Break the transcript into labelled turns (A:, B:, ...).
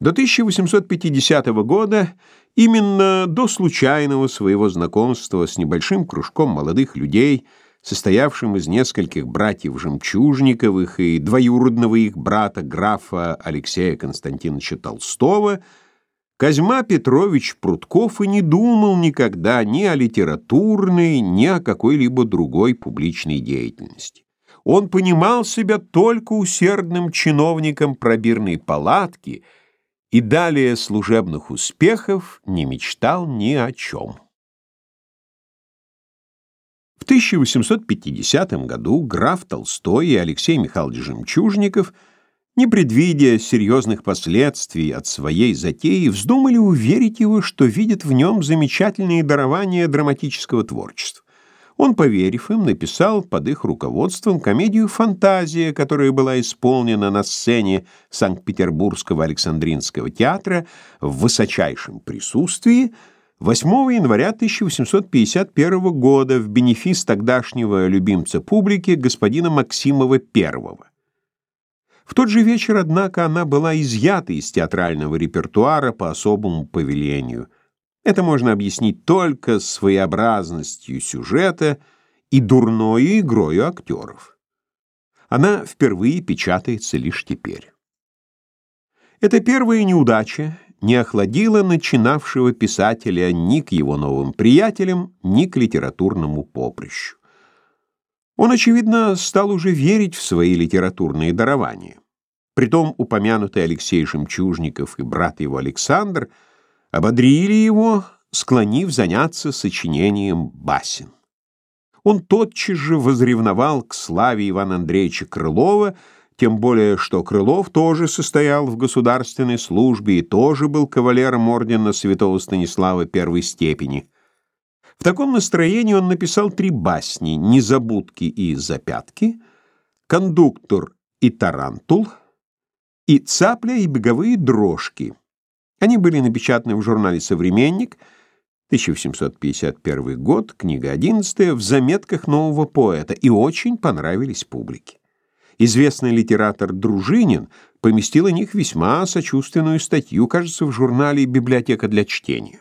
A: До 1850 года, именно до случайного своего знакомства с небольшим кружком молодых людей, состоявшим из нескольких братьев Жемчужниковых и двоюродного их брата графа Алексея Константиновича Толстого, Козьма Петрович Прутков и не думал никогда ни о литературной, ни о какой-либо другой публичной деятельности. Он понимал себя только усердным чиновником пробирной палатки и далее служебных успехов не мечтал ни о чем. В 1850 году граф Толстой и Алексей Михайлович Жемчужников – не предвидя серьезных последствий от своей затеи, вздумали уверить его, что видят в нем замечательные дарования драматического творчества. Он, поверив им, написал под их руководством комедию «Фантазия», которая была исполнена на сцене Санкт-Петербургского Александринского театра в высочайшем присутствии 8 января 1851 года в бенефис тогдашнего любимца публики господина Максимова I. В тот же вечер, однако, она была изъята из театрального репертуара по особому повелению. Это можно объяснить только своеобразностью сюжета и дурной игрой актеров. Она впервые печатается лишь теперь. Эта первая неудача не охладила начинавшего писателя ни к его новым приятелям, ни к литературному поприщу. Он, очевидно, стал уже верить в свои литературные дарования. Притом упомянутый Алексей Жемчужников и брат его Александр ободрили его, склонив заняться сочинением басен. Он тотчас же возревновал к славе Ивана Андреевича Крылова, тем более что Крылов тоже состоял в государственной службе и тоже был кавалером ордена святого Станислава первой степени. В таком настроении он написал три басни «Незабудки и запятки», «Кондуктор и тарантул», и «Цапля и беговые дрожки». Они были напечатаны в журнале «Современник», 1851 год, книга 11, в заметках нового поэта, и очень понравились публике. Известный литератор Дружинин поместил о них весьма сочувственную статью, кажется, в журнале «Библиотека для чтения».